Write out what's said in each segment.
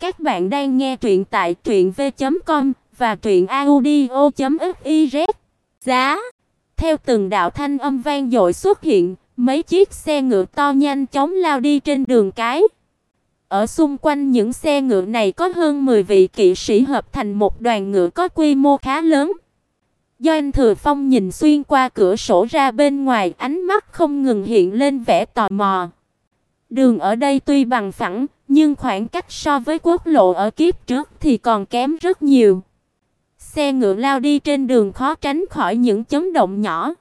Các bạn đang nghe truyện tại truyệnv.com và truyệnaudio.fiz. Giá. Theo từng đạo thanh âm vang dội xuất hiện, mấy chiếc xe ngựa to nhanh chóng lao đi trên đường cái. Ở xung quanh những xe ngựa này có hơn 10 vị kỵ sĩ hợp thành một đoàn ngựa có quy mô khá lớn. Do anh Thừa Phong nhìn xuyên qua cửa sổ ra bên ngoài, ánh mắt không ngừng hiện lên vẻ tò mò. Đường ở đây tuy bằng phẳng, nhưng khoảng cách so với quốc lộ ở kiếp trước thì còn kém rất nhiều. Xe ngựa lao đi trên đường khó tránh khỏi những chấn động nhỏ.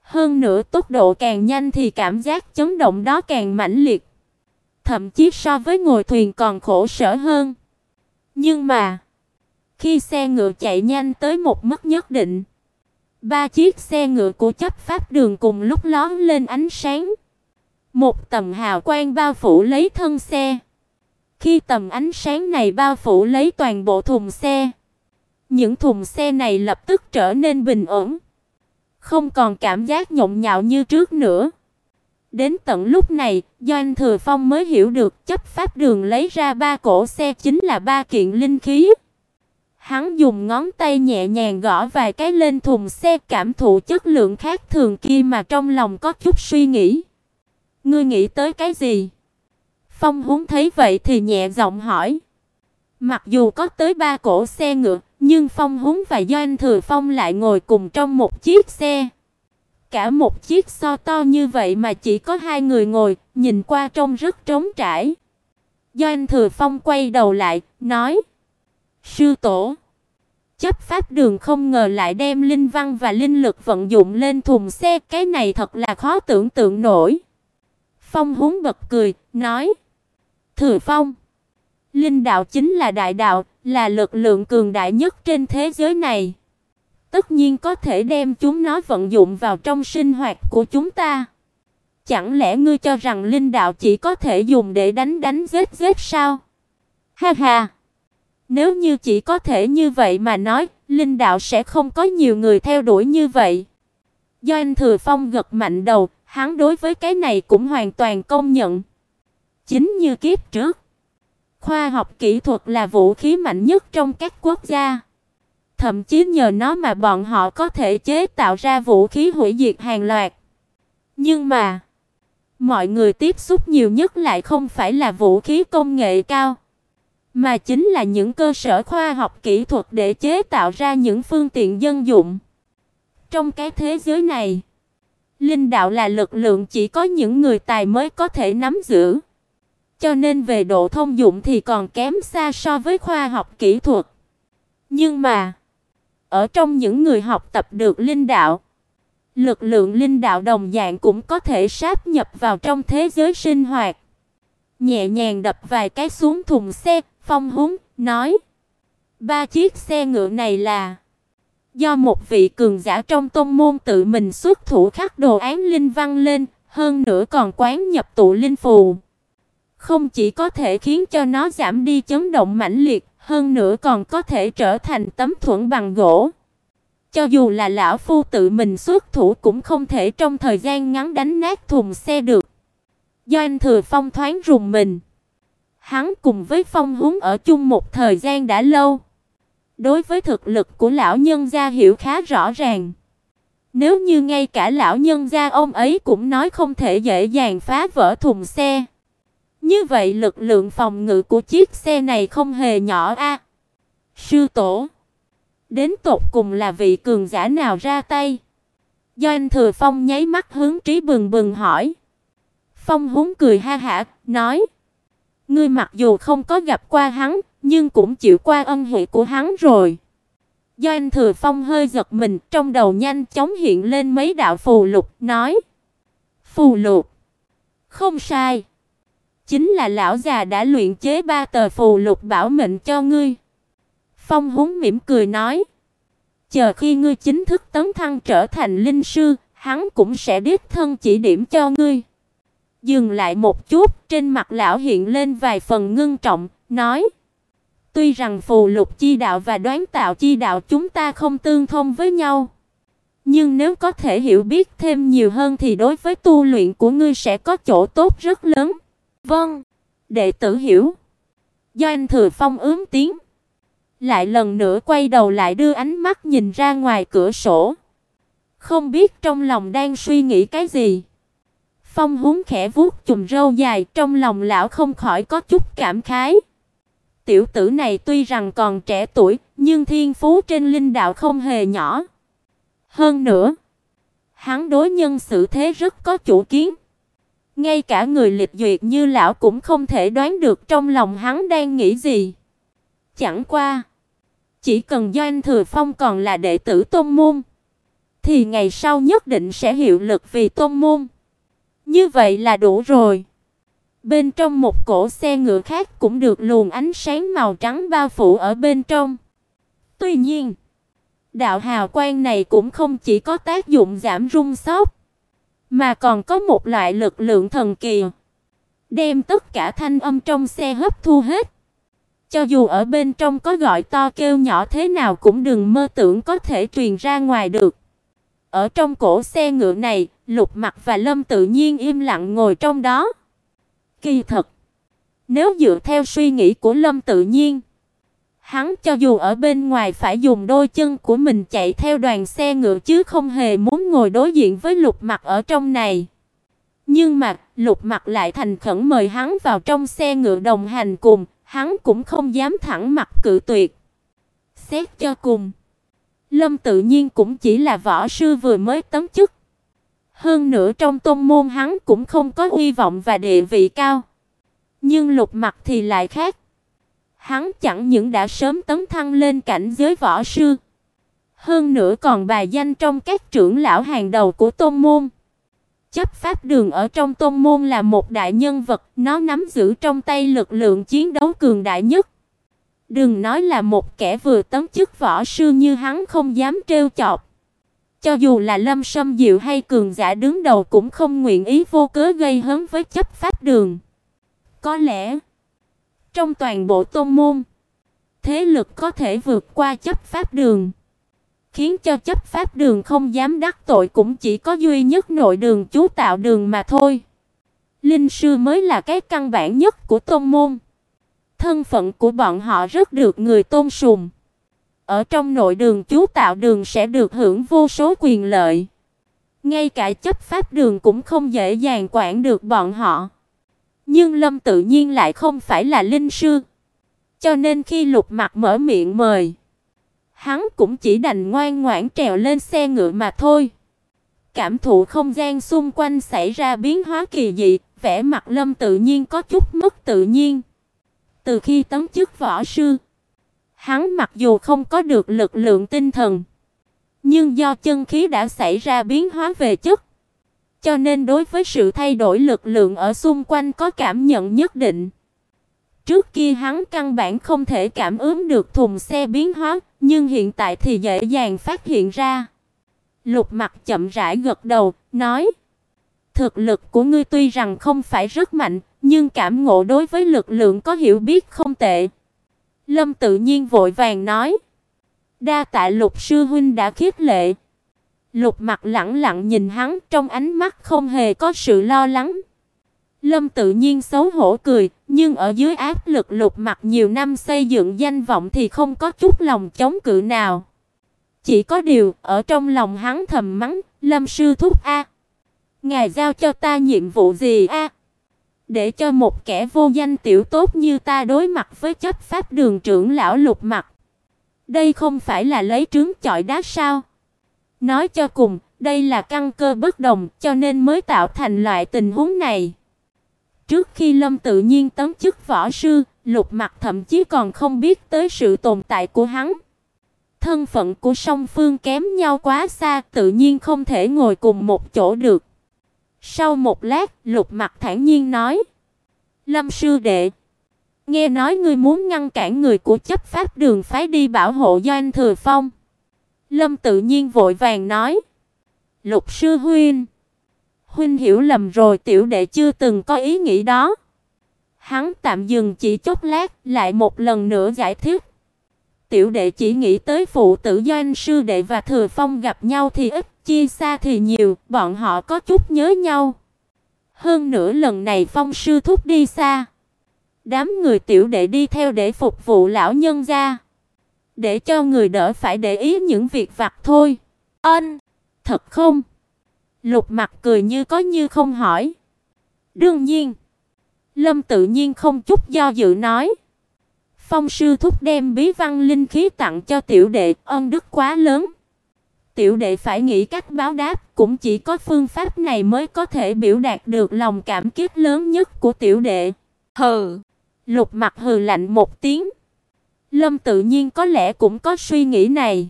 Hơn nữa tốc độ càng nhanh thì cảm giác chấn động đó càng mãnh liệt. Thậm chí so với ngồi thuyền còn khổ sở hơn. Nhưng mà, khi xe ngựa chạy nhanh tới một mức nhất định, ba chiếc xe ngựa của chấp pháp đường cùng lúc lóe lên ánh sáng. Một tầng hào quang bao phủ lấy thân xe. Khi tầm ánh sáng này bao phủ lấy toàn bộ thùng xe, những thùng xe này lập tức trở nên bình ổn, không còn cảm giác nhộn nhạo như trước nữa. Đến tận lúc này, Doanh Thừa Phong mới hiểu được chấp pháp đường lấy ra ba cổ xe chính là ba kiện linh khí. Hắn dùng ngón tay nhẹ nhàng gõ vài cái lên thùng xe cảm thụ chất lượng khác thường kia mà trong lòng có chút suy nghĩ. Ngươi nghĩ tới cái gì? Phong Húng thấy vậy thì nhẹ giọng hỏi. Mặc dù có tới ba cổ xe ngựa, nhưng Phong Húng và Doanh Thừa Phong lại ngồi cùng trong một chiếc xe. Cả một chiếc so to như vậy mà chỉ có hai người ngồi, nhìn qua trông rất trống trải. Doanh Thừa Phong quay đầu lại, nói: "Sư tổ, chấp pháp đường không ngờ lại đem linh văn và linh lực vận dụng lên thùng xe, cái này thật là khó tưởng tượng nổi." Phong Húng bật cười, nói: Thừa Phong, linh đạo chính là đại đạo, là lực lượng cường đại nhất trên thế giới này. Tất nhiên có thể đem chúng nó vận dụng vào trong sinh hoạt của chúng ta. Chẳng lẽ ngươi cho rằng linh đạo chỉ có thể dùng để đánh đánh giết giết sao? Ha ha. Nếu như chỉ có thể như vậy mà nói, linh đạo sẽ không có nhiều người theo đuổi như vậy. Do anh Thừa Phong gật mạnh đầu, hắn đối với cái này cũng hoàn toàn công nhận. Chính như kiếp trước, khoa học kỹ thuật là vũ khí mạnh nhất trong các quốc gia. Thậm chí nhờ nó mà bọn họ có thể chế tạo ra vũ khí hủy diệt hàng loạt. Nhưng mà, mọi người tiếp xúc nhiều nhất lại không phải là vũ khí công nghệ cao, mà chính là những cơ sở khoa học kỹ thuật để chế tạo ra những phương tiện dân dụng. Trong cái thế giới này, linh đạo là lực lượng chỉ có những người tài mới có thể nắm giữ. Cho nên về độ thông dụng thì còn kém xa so với khoa học kỹ thuật. Nhưng mà, ở trong những người học tập được linh đạo, lực lượng linh đạo đồng dạng cũng có thể sáp nhập vào trong thế giới sinh hoạt. Nhẹ nhàng đập vài cái xuống thùng xe, Phong Húng nói: "Ba chiếc xe ngựa này là do một vị cường giả trong tôn môn tự mình xuất thủ khắc đồ án linh văn lên, hơn nữa còn quán nhập tụ linh phù." không chỉ có thể khiến cho nó giảm đi chấn động mãnh liệt, hơn nữa còn có thể trở thành tấm thuẫn bằng gỗ. Cho dù là lão phu tự mình xuất thủ cũng không thể trong thời gian ngắn đánh nát thùng xe được. Do anh Thừa Phong thoáng rùng mình. Hắn cùng với Phong Húng ở chung một thời gian đã lâu. Đối với thực lực của lão nhân gia hiểu khá rõ ràng. Nếu như ngay cả lão nhân gia ông ấy cũng nói không thể dễ dàng phá vỡ thùng xe, như vậy lực lượng phòng ngự của chiếc xe này không hề nhỏ a. Sư tổ, đến tột cùng là vị cường giả nào ra tay? Do anh Thừa Phong nháy mắt hướng Trí Bừng Bừng hỏi. Phong húng cười ha hả, nói: "Ngươi mặc dù không có gặp qua hắn, nhưng cũng chịu qua ân huệ của hắn rồi." Do anh Thừa Phong hơi giật mình, trong đầu nhanh chóng hiện lên mấy đạo phù lục, nói: "Phù lục? Không sai." chính là lão già đã luyện chế ba tờ phù lục bảo mệnh cho ngươi." Phong Húng mỉm cười nói, "Chờ khi ngươi chính thức tấn thăng trở thành linh sư, hắn cũng sẽ đích thân chỉ điểm cho ngươi." Dừng lại một chút, trên mặt lão hiện lên vài phần ngưng trọng, nói: "Tuy rằng phù lục chi đạo và đoán tạo chi đạo chúng ta không tương thông với nhau, nhưng nếu có thể hiểu biết thêm nhiều hơn thì đối với tu luyện của ngươi sẽ có chỗ tốt rất lớn." Vâng, đệ tử hiểu. Do anh Thừa Phong ướm tiếng, lại lần nữa quay đầu lại đưa ánh mắt nhìn ra ngoài cửa sổ. Không biết trong lòng đang suy nghĩ cái gì. Phong húng khẽ vuốt chùm râu dài, trong lòng lão không khỏi có chút cảm khái. Tiểu tử này tuy rằng còn trẻ tuổi, nhưng thiên phú trên linh đạo không hề nhỏ. Hơn nữa, hắn đối nhân xử thế rất có chủ kiến. Ngay cả người lịch duyệt như lão cũng không thể đoán được trong lòng hắn đang nghĩ gì. Chẳng qua, chỉ cần Doanh Thừa Phong còn là đệ tử Tôn môn, thì ngày sau nhất định sẽ hiệu lực vì Tôn môn. Như vậy là đủ rồi. Bên trong một cổ xe ngựa khác cũng được luồng ánh sáng màu trắng bao phủ ở bên trong. Tuy nhiên, đạo hào quang này cũng không chỉ có tác dụng giảm rung sốc, mà còn có một loại lực lượng thần kỳ, đem tất cả thanh âm trong xe hấp thu hết. Cho dù ở bên trong có gọi to kêu nhỏ thế nào cũng đừng mơ tưởng có thể truyền ra ngoài được. Ở trong cổ xe ngựa này, Lục Mặc và Lâm tự nhiên im lặng ngồi trong đó. Kỳ thật, nếu dựa theo suy nghĩ của Lâm tự nhiên, hắn cho dù ở bên ngoài phải dùng đôi chân của mình chạy theo đoàn xe ngựa chứ không hề muốn ngồi đối diện với Lục Mặc ở trong này. Nhưng mà, Lục Mặc lại thành khẩn mời hắn vào trong xe ngựa đồng hành cùng, hắn cũng không dám thẳng mặt cự tuyệt. Xét cho cùng, Lâm tự nhiên cũng chỉ là võ sư vừa mới tấn chức. Hơn nữa trong tôn môn hắn cũng không có hy vọng và địa vị cao. Nhưng Lục Mặc thì lại khác. Hắn chẳng những đã sớm tấn thăng lên cảnh giới võ sư, hơn nữa còn bài danh trong các trưởng lão hàng đầu của tôn môn. Chấp pháp đường ở trong tôn môn là một đại nhân vật, nó nắm giữ trong tay lực lượng chiến đấu cường đại nhất. Đừng nói là một kẻ vừa tấn chức võ sư như hắn không dám trêu chọc. Cho dù là Lâm Sâm Diệu hay cường giả đứng đầu cũng không nguyện ý vô cớ gây hấn với chấp pháp đường. Có lẽ trong toàn bộ tôn môn, thế lực có thể vượt qua chấp pháp đường, khiến cho chấp pháp đường không dám đắc tội cũng chỉ có duy nhất nội đường chú tạo đường mà thôi. Linh sư mới là cái căn bản nhất của tôn môn. Thân phận của bọn họ rất được người tôn sùng. Ở trong nội đường chú tạo đường sẽ được hưởng vô số quyền lợi. Ngay cả chấp pháp đường cũng không dễ dàng quản được bọn họ. Nhưng Lâm tự nhiên lại không phải là linh sư. Cho nên khi Lục Mặc mở miệng mời, hắn cũng chỉ đành ngoan ngoãn trèo lên xe ngựa mà thôi. Cảm thụ không gian xung quanh xảy ra biến hóa kỳ dị, vẻ mặt Lâm tự nhiên có chút mất tự nhiên. Từ khi tấn chức võ sư, hắn mặc dù không có được lực lượng tinh thần, nhưng do chân khí đã xảy ra biến hóa về chất, cho nên đối với sự thay đổi lực lượng ở xung quanh có cảm nhận nhất định. Trước kia hắn căn bản không thể cảm ứng được thùng xe biến hóa, nhưng hiện tại thì dễ dàng phát hiện ra. Lục Mặc chậm rãi gật đầu, nói: "Thực lực của ngươi tuy rằng không phải rất mạnh, nhưng cảm ngộ đối với lực lượng có hiểu biết không tệ." Lâm tự nhiên vội vàng nói: "Đa tạ Lục sư huynh đã khiết lệ." Lục mặt lẳng lặng nhìn hắn, trong ánh mắt không hề có sự lo lắng. Lâm tự nhiên xấu hổ cười, nhưng ở dưới áp lực Lục mặt nhiều năm xây dựng danh vọng thì không có chút lòng chống cự nào. Chỉ có điều, ở trong lòng hắn thầm mắng, "Lâm sư thúc a, ngài giao cho ta nhiệm vụ gì a?" Để cho một kẻ vô danh tiểu tốt như ta đối mặt với chấp pháp đường trưởng lão Lục Mặc. Đây không phải là lấy trứng chọi đá sao? Nói cho cùng, đây là căn cơ bất đồng, cho nên mới tạo thành loại tình huống này. Trước khi Lâm tự nhiên tấn chức võ sư, Lục Mặc thậm chí còn không biết tới sự tồn tại của hắn. Thân phận của song phương kém nhau quá xa, tự nhiên không thể ngồi cùng một chỗ được. Sau một lát, Lục Mặc thản nhiên nói: "Lâm sư đệ, nghe nói ngươi muốn ngăn cản người của chấp pháp đường phái đi bảo hộ Doanh Thừa Phong." Lâm tự nhiên vội vàng nói: "Lục sư huynh, huynh hiểu lầm rồi, tiểu đệ chưa từng có ý nghĩ đó." Hắn tạm dừng chỉ chốc lát, lại một lần nữa giải thích. Tiểu đệ chỉ nghĩ tới phụ tử Doanh sư đệ và Thừa Phong gặp nhau thì ít, chia xa thì nhiều, bọn họ có chút nhớ nhau. Hơn nữa lần này Phong sư thúc đi xa, Đám người tiểu đệ đi theo để phục vụ lão nhân gia, để cho người đỡ phải để ý những việc vặt thôi. Ân, thật không? Lục Mặc cười như có như không hỏi. Đương nhiên. Lâm tự nhiên không chút do dự nói. Phong sư thúc đem bí văn linh khí tặng cho tiểu đệ, ân đức quá lớn. Tiểu đệ phải nghĩ cách báo đáp, cũng chỉ có phương pháp này mới có thể biểu đạt được lòng cảm kích lớn nhất của tiểu đệ. Hừ. Lục Mặc hừ lạnh một tiếng. Lâm tự nhiên có lẽ cũng có suy nghĩ này.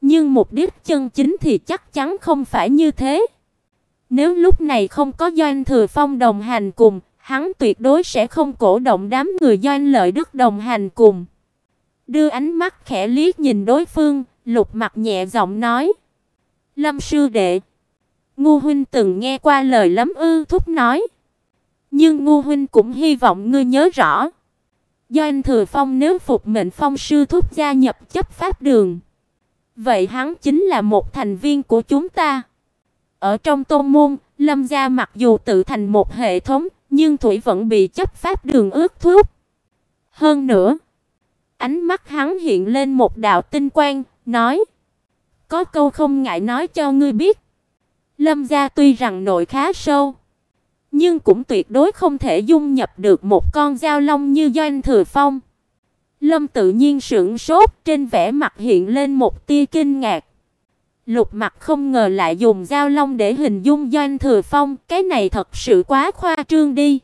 Nhưng mục đích chân chính thì chắc chắn không phải như thế. Nếu lúc này không có Doanh Thừa Phong đồng hành cùng, hắn tuyệt đối sẽ không cổ động đám người Doanh Lợi Đức đồng hành cùng. Đưa ánh mắt khẽ liếc nhìn đối phương, Lục Mặc nhẹ giọng nói: "Lâm sư đệ, Ngô huynh từng nghe qua lời lắm ư?" Thúc nói. "Nhưng Ngô huynh cũng hy vọng ngươi nhớ rõ, do anh Thừa Phong nếu phục mệnh Phong sư thúc gia nhập chấp pháp đường, vậy hắn chính là một thành viên của chúng ta." Ở trong tôn môn, Lâm gia mặc dù tự thành một hệ thống, nhưng thủy vẫn bị chấp pháp đường ước thúc. Hơn nữa, ánh mắt hắn hiện lên một đạo tinh quang, nói: "Có câu không ngại nói cho ngươi biết. Lâm gia tuy rằng nội khá sâu, nhưng cũng tuyệt đối không thể dung nhập được một con dao long như Doanh Thừa Phong." Lâm tự nhiên sững sốt, trên vẻ mặt hiện lên một tia kinh ngạc. Lục Mặc không ngờ lại dùng dao long để hình dung Doanh Thừa Phong, cái này thật sự quá khoa trương đi.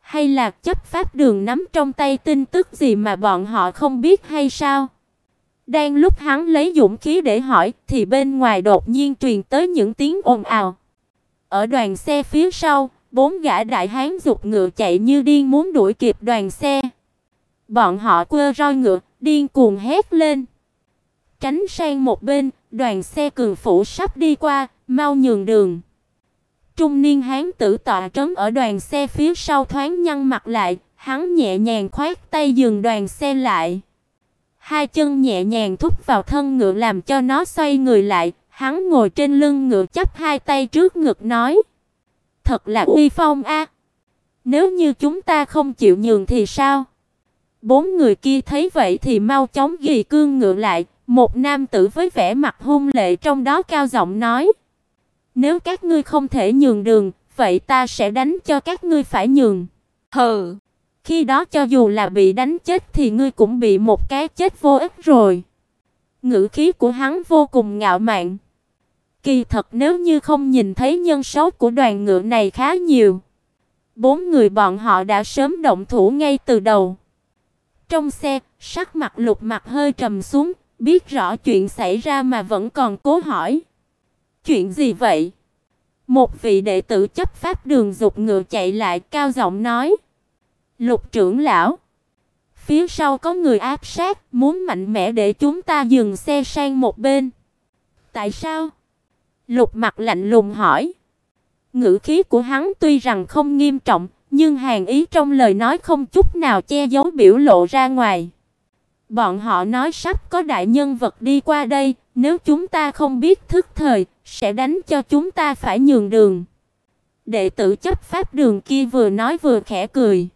Hay là chấp pháp đường nắm trong tay tin tức gì mà bọn họ không biết hay sao? Đang lúc hắn lấy dũng khí để hỏi thì bên ngoài đột nhiên truyền tới những tiếng ồn ào. Ở đoàn xe phía sau, bốn gã đại hán dục ngựa chạy như điên muốn đuổi kịp đoàn xe. Bọn họ quơ roi ngựa, điên cuồng hét lên. Tránh sang một bên, đoàn xe cường phủ sắp đi qua, mau nhường đường. Trung niên hán tử tọa trấn ở đoàn xe phía sau thoáng nhăn mặt lại, hắn nhẹ nhàng khoát tay dừng đoàn xe lại. Hai chân nhẹ nhàng thúc vào thân ngựa làm cho nó xoay người lại, hắn ngồi trên lưng ngựa chắp hai tay trước ngực nói: "Thật là uy phong a. Nếu như chúng ta không chịu nhường thì sao?" Bốn người kia thấy vậy thì mau chóng ghi cương ngựa lại, một nam tử với vẻ mặt hung lệ trong đó cao giọng nói: "Nếu các ngươi không thể nhường đường, vậy ta sẽ đánh cho các ngươi phải nhường." Hừ. Khi đó cho dù là bị đánh chết thì ngươi cũng bị một cái chết vô ích rồi. Ngữ khí của hắn vô cùng ngạo mạn. Kỳ thật nếu như không nhìn thấy nhân số của đoàn ngựa này khá nhiều, bốn người bọn họ đã sớm động thủ ngay từ đầu. Trong xe, sắc mặt Lục Mặc hơi trầm xuống, biết rõ chuyện xảy ra mà vẫn còn cố hỏi. Chuyện gì vậy? Một vị đệ tử chấp pháp đường dục ngựa chạy lại cao giọng nói. Lục trưởng lão, phía sau có người áp sát, muốn mạnh mẽ để chúng ta dừng xe sang một bên. Tại sao? Lục mặt lạnh lùng hỏi. Ngữ khí của hắn tuy rằng không nghiêm trọng, nhưng hàng ý trong lời nói không chút nào che giấu biểu lộ ra ngoài. Bọn họ nói sắp có đại nhân vật đi qua đây, nếu chúng ta không biết thức thời, sẽ đánh cho chúng ta phải nhường đường. Đệ tử chấp pháp đường kia vừa nói vừa khẽ cười.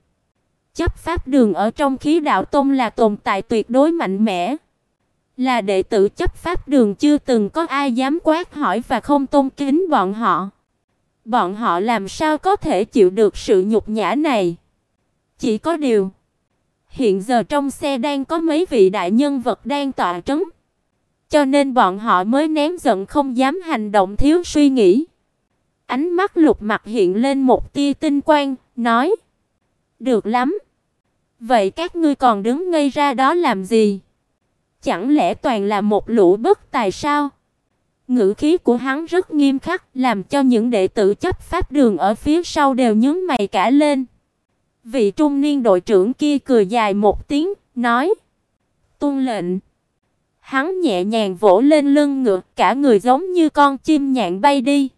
Chấp pháp đường ở trong khí đạo tông là tồn tại tuyệt đối mạnh mẽ. Là đệ tử chấp pháp đường chưa từng có ai dám quát hỏi và không tôn kính bọn họ. Bọn họ làm sao có thể chịu được sự nhục nhã này? Chỉ có điều, hiện giờ trong xe đang có mấy vị đại nhân vật đang tọa trấn, cho nên bọn họ mới nén giận không dám hành động thiếu suy nghĩ. Ánh mắt Lục Mặc hiện lên một tia tinh quang, nói: "Được lắm. Vậy các ngươi còn đứng ngây ra đó làm gì? Chẳng lẽ toàn là một lũ bất tài sao?" Ngữ khí của hắn rất nghiêm khắc, làm cho những đệ tử chấp pháp đường ở phía sau đều nhướng mày cả lên. Vị trung niên đội trưởng kia cười dài một tiếng, nói: "Tuân lệnh." Hắn nhẹ nhàng vỗ lên lưng ngựa, cả người giống như con chim nhạn bay đi.